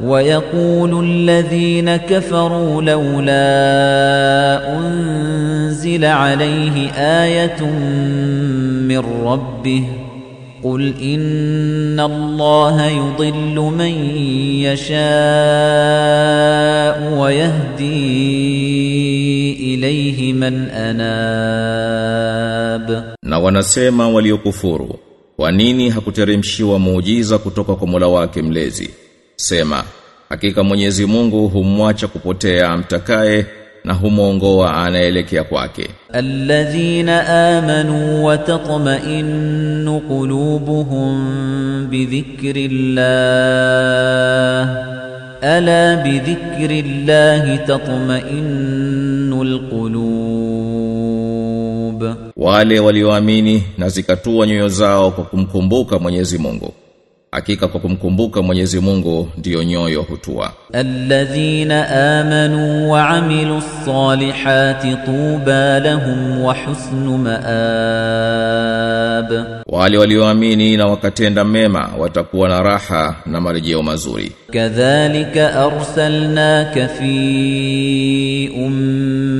ويقول الذين كفروا لولا أنزل عليه آية من ربه قل إن الله يضل من يشاء ويهدي إليه من أناب. نوانا نوانسيما وليكفورو ونيني هكترمشي وموجيزا كتوكا كمولا واكم لازي Sema, hakika Mwenyezi Mungu humwacha kupotea mtakaye na humuongoa anaelekea kwake. Alladhina amanu wa tatma'innu qulubuhum bi dhikrillah. Ala bi dhikrillah tatma'innul qulub, wale walioamini na zikatua nyoyo zao kwa kumkumbuka Mwenyezi Mungu. Hakika kwa kumkumbuka Mwenyezi Mungu ndiyo nyoyo hutua. Alladhina amanu wa amilu salihati tuba lahum wa husnu maab, wale walioamini na wakatenda mema watakuwa na raha na marejeo mazuri. Kadhalika arsalnaka fi umma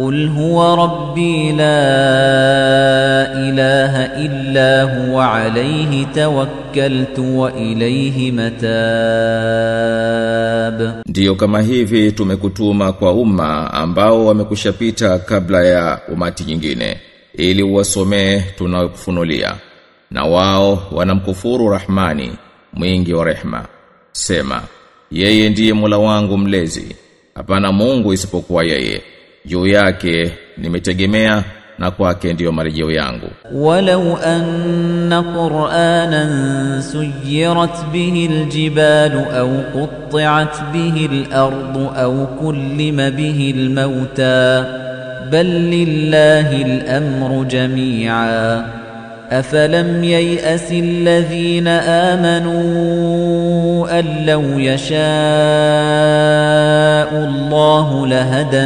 قل هو ربي لا إله إلا هو عليه توكلت وإليه متاب Ndiyo kama hivi tumekutuma kwa umma ambao wamekushapita kabla ya umati nyingine ili uwasomee tunakufunulia na wao wanamkufuru Rahmani mwingi wa rehma sema yeye ndiye Mola wangu mlezi hapana Mungu isipokuwa yeye juu yake nimetegemea na kwake ndio marejeo yangu. Walau anna Qur'anan suyirat bihi aljibalu au qutti'at bihi alardu au kullima bihi almauta bal lillahi alamru jami'a أفلم ييأس الذين آمنوا أن لو يشاء الله لهدى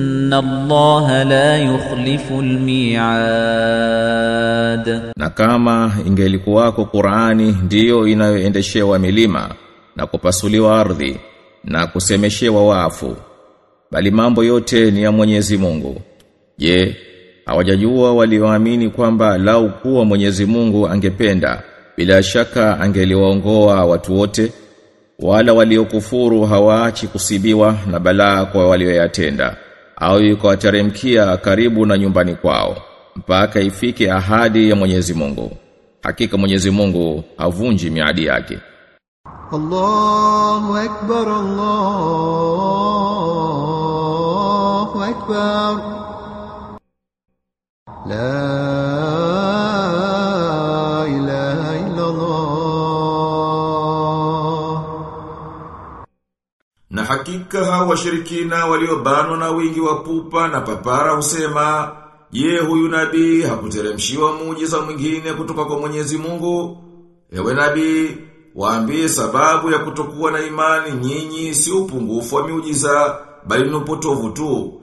inna la yukhlifu almi'ad, na kama ingelikuwako Qur'ani ndiyo inayoendeshewa milima na kupasuliwa ardhi na kusemeshewa wafu, bali mambo yote ni ya Mwenyezi Mungu. Je, hawajajua walioamini kwamba lau kuwa Mwenyezi Mungu angependa bila shaka angeliwaongoa watu wote? Wala waliokufuru hawaachi kusibiwa na balaa kwa walioyatenda au ikawateremkia karibu na nyumbani kwao mpaka ifike ahadi ya Mwenyezi Mungu. Hakika Mwenyezi Mungu havunji miadi yake. Allahu akbar Allahu akbar. La hakika hao washirikina waliobanwa na wingi wa pupa na papara husema, je, huyu nabii hakuteremshiwa muujiza mwingine kutoka kwa Mwenyezi Mungu? Ewe nabii, waambie sababu ya kutokuwa na imani nyinyi si upungufu wa miujiza, bali ni upotovu tu.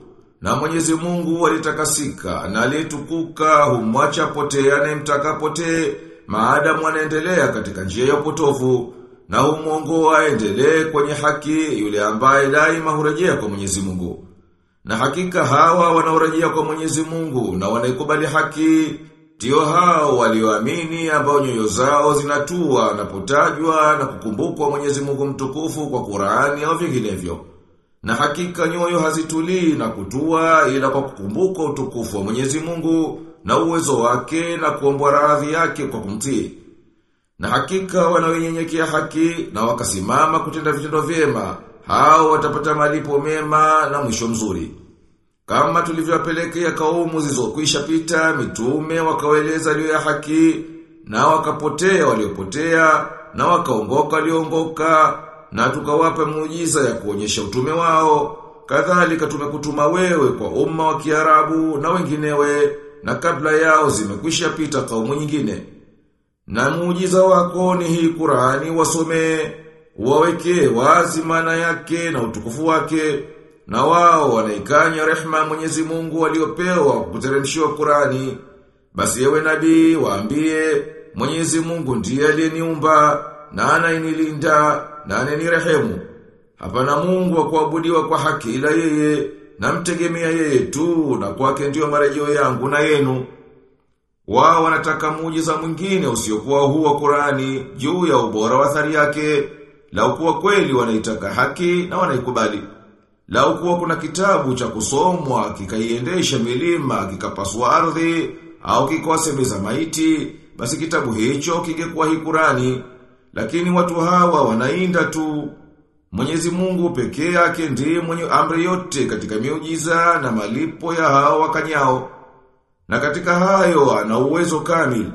Na Mwenyezi Mungu alitakasika na aliyetukuka humwacha potee anayemtaka potee, maadamu anaendelea katika njia ya upotovu na humwongoa aendelee kwenye haki yule ambaye daima hurejea kwa Mwenyezi Mungu. Na hakika hawa wanaorejea kwa Mwenyezi Mungu na wanaikubali haki ndio hao walioamini ambao nyoyo zao zinatua na kutajwa na kukumbukwa Mwenyezi Mungu mtukufu kwa Qur'ani au vinginevyo. Na hakika nyoyo hazitulii na kutua ila kwa kukumbuka utukufu wa Mwenyezi Mungu na uwezo wake na kuombwa radhi yake kwa kumtii. Na hakika wanaonyenyekea haki na wakasimama kutenda vitendo vyema, hao watapata malipo mema na mwisho mzuri. Kama tulivyowapelekea kaumu zilizokwisha pita mitume wakawaeleza juu ya haki na wakapotea waliopotea na wakaongoka waliongoka na tukawapa muujiza ya kuonyesha utume wao kadhalika tumekutuma wewe kwa umma wa Kiarabu na wenginewe na kabla yao zimekwisha pita kaumu nyingine na muujiza wako ni hii Qur'ani wasome, waweke wazi maana yake na utukufu wake na wao wanaikanya rehma Mwenyezi Mungu waliopewa kuteremshiwa Qur'ani. Basi yewe nabii waambie Mwenyezi Mungu ndiye aliyeniumba na anayenilinda na ananirehemu. Hapana Mungu wa kuabudiwa kwa haki ila yeye namtegemea yeye tu na kwake ndiyo marejeo yangu na yenu wao wanataka muujiza mwingine usiokuwa huu wa Qur'ani juu ya ubora wa athari yake. Lau kuwa kweli wanaitaka haki na wanaikubali. Lau kuwa kuna kitabu cha kusomwa kikaiendesha milima kikapasua ardhi au kikawasemeza maiti basi kitabu hicho kingekuwa hii Qur'ani. Lakini watu hawa wanainda tu. Mwenyezi Mungu pekee yake ndiye mwenye amri yote katika miujiza na malipo ya hao wakanyao na katika hayo ana uwezo kamili.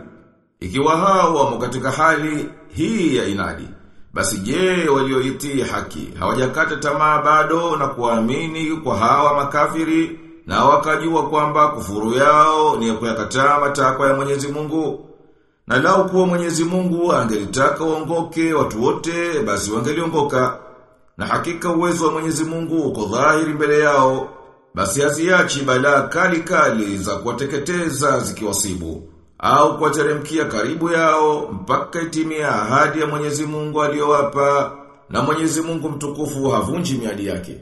Ikiwa hao wamo katika hali hii ya inadi, basi je walioitii haki hawajakata tamaa bado na kuamini kwa hawa makafiri na wakajua kwamba kufuru yao ni ya kuyakataa matakwa ya Mwenyezi Mungu. Na lau kuwa Mwenyezi Mungu angelitaka waongoke watu wote basi wangeliongoka. Na hakika uwezo wa Mwenyezi Mungu uko dhahiri mbele yao basi haziachi balaa kali kali za kuwateketeza zikiwasibu au kuwateremkia karibu yao mpaka itimia ahadi ya Mwenyezi Mungu aliyowapa na Mwenyezi Mungu mtukufu havunji miadi yake.